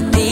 discutir.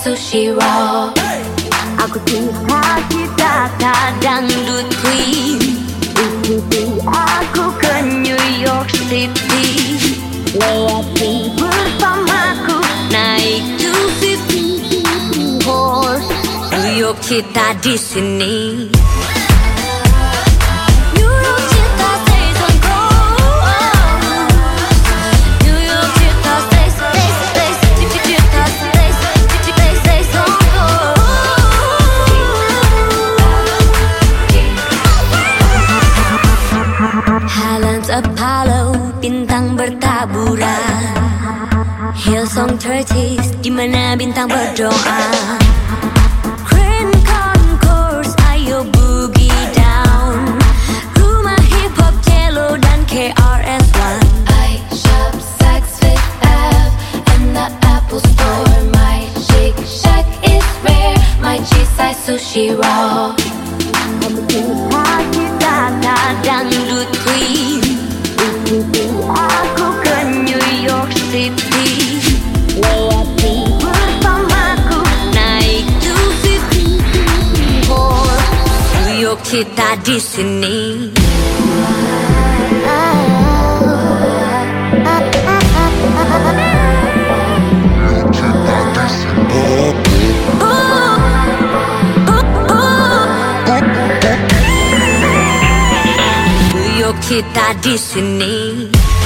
sushi roll Aku cinta kita kadang dut queen Ikuti aku ke New York City Lewati bersamaku naik 250 horse New York kita di sini bertaburan Hillsong Churches di mana bintang berdoa Grand Concourse ayo boogie down Rumah hip hop dan KRS-One I shop Saks Fifth Ave the Apple Store My Shake Shack is rare My cheese I sushi roll kita di sini. Kita di sini.